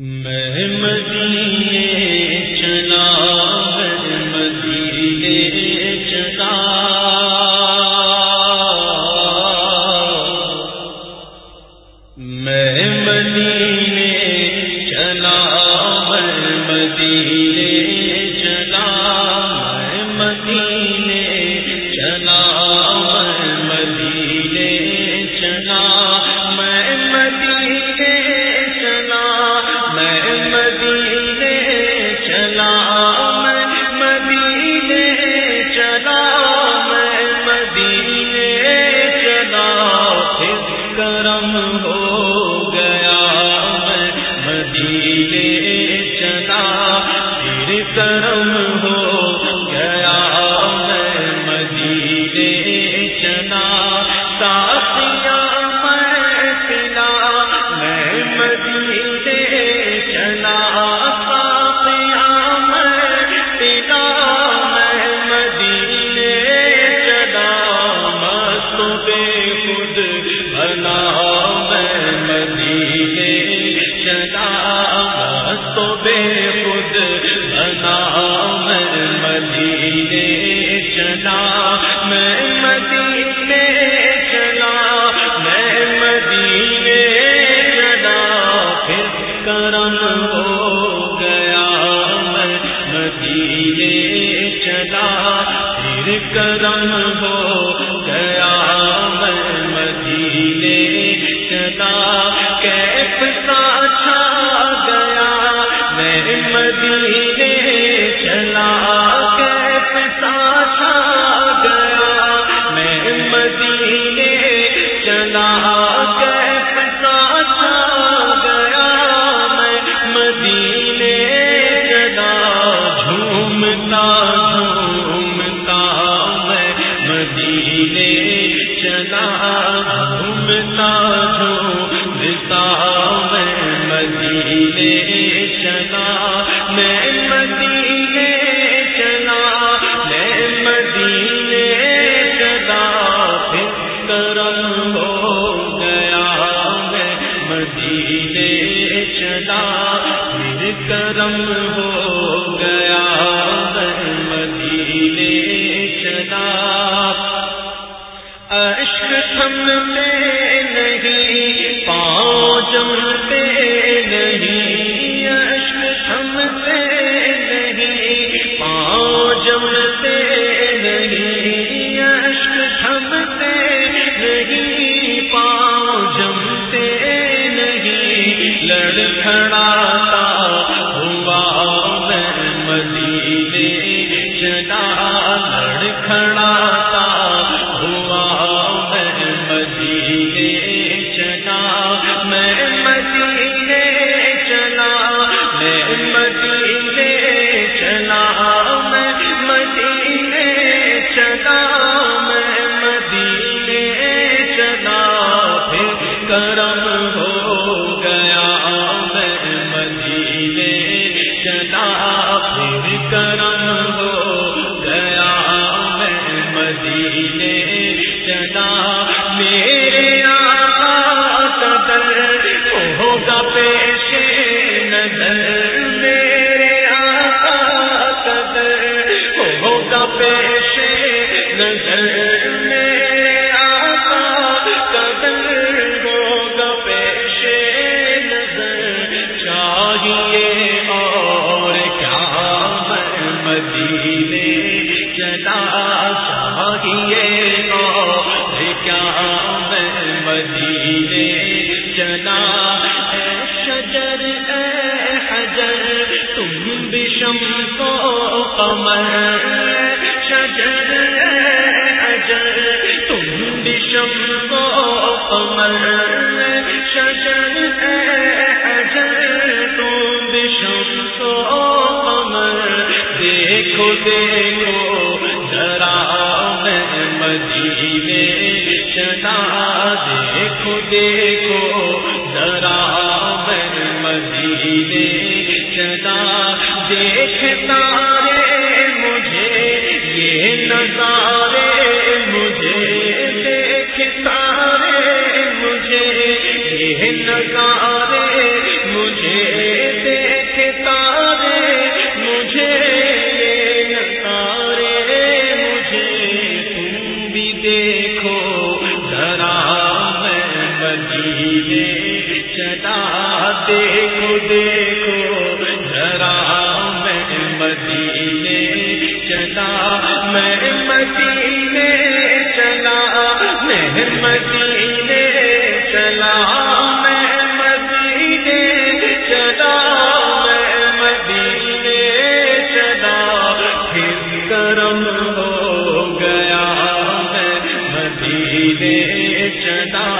میں مدینے کرم ہو گیا میں مدینے چلا کیسے کھڑا جی چاہیے تو کیا مدینے چلا۔ ہے شجر، اے حجر، تم بشم کو کمر شجر، اے حجر، تم بشم کو قمر۔ ہی میں دیکھو دیکھو، ذرا میں مدینے چنا دیکھتا مجھے، یہ نظارے مجھے دیکھتا رے مجھے، یہ نظارے دیکھو دیکھو، ذرا میں مدینے چلا، میں مدینے چلا، میں مدینے چلا، میں مدینے چلا، میں مدینے چلا، پھر کرم ہو گیا، میں مدینے چلا۔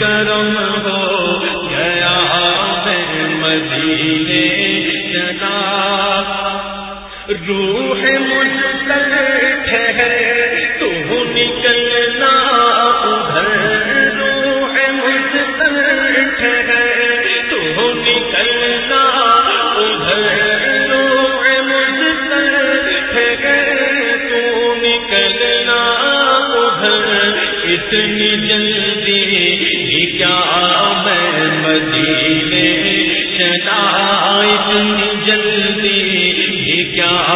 کرم ہو، گیا میں مدینے چلا روح مسل ٹھہر تو نکلنا ادھر۔ روح مسل ٹھہر تو نکلنا ادھر۔ روح مسل ٹھہر تو نکلنا ادھر۔ اتنی جلدی کیا میں مدینے چلا اتنی جلدی یہ کیا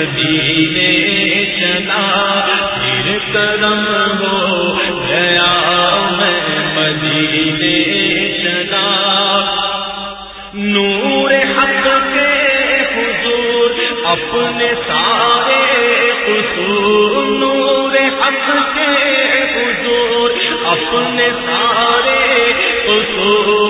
مدینے چلا، پھر کرم ہو گیا، میں مدینے چلا۔ نور حق کے حضور، اپنے سارے قصور۔ نور حق کے حضور، اپنے سارے قصور۔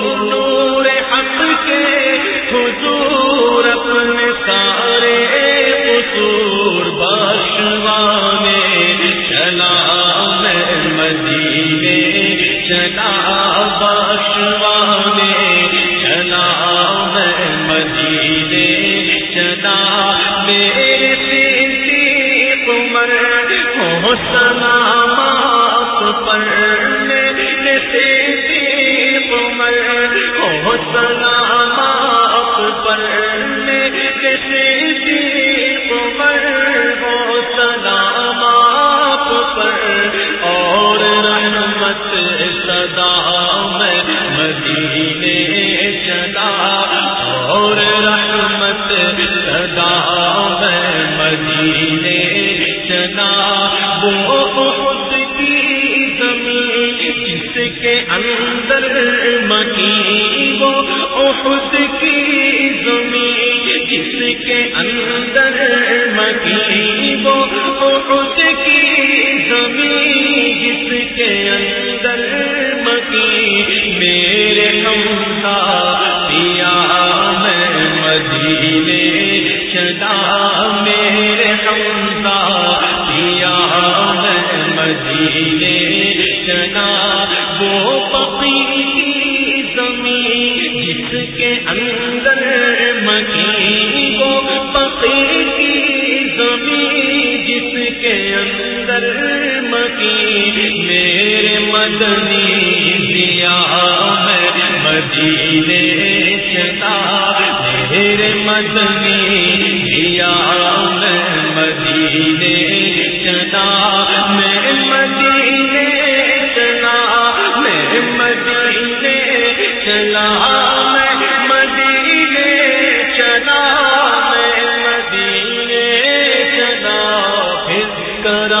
کی جس کے اندر مکی میرے مدنی دیا ہے، مدینے چتا میرے مدنی دیا میں مدینے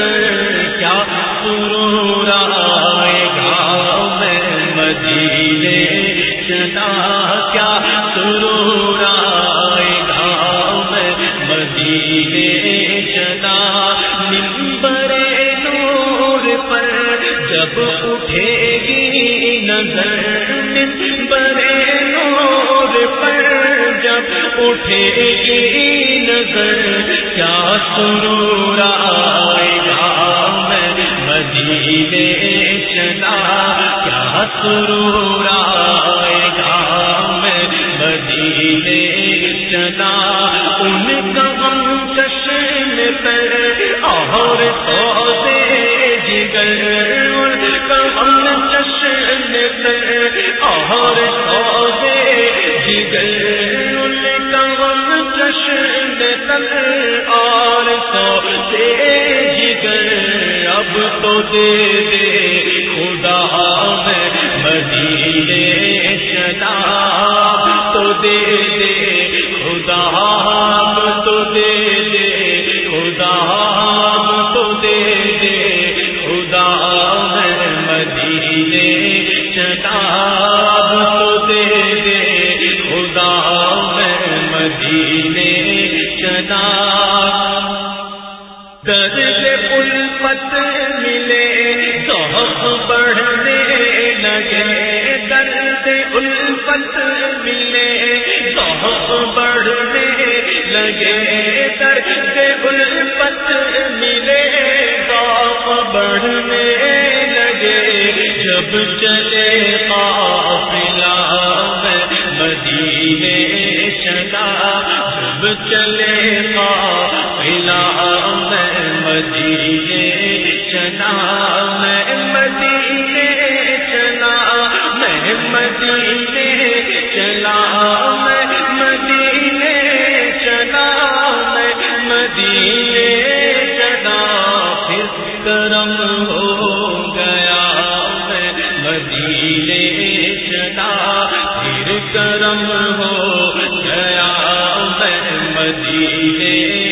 اندر کیا سرور آئے گا میں مدینے چلا کیا سرو رائے گا میں مدینے چلا نمبر نور پر جب اٹھے گی نظر نمبر نور پر جب اٹھے گی نظر کیا سرور آئے گا میں مدینے چلا، کیا سرور آئے گا میں مدینے چلا؟ ان کا غم چشم پر اور سودے جگر ان کا غم چشم پر اور سودے جگر ان کا غم چشم اور سوتے جگر اب تو دے دے۔ خدا میں مدینے چلا تو دے دے۔ جب چلے قافلہ میں مدینے چلا، جب چلے قافلہ میں مدینے چلا، میں مدینے چلا، میں مدینے چلا، میں مدینے چلا، میں مدینے چلا، پھر کرم جنم ہو اچھا گیا میں مدینے۔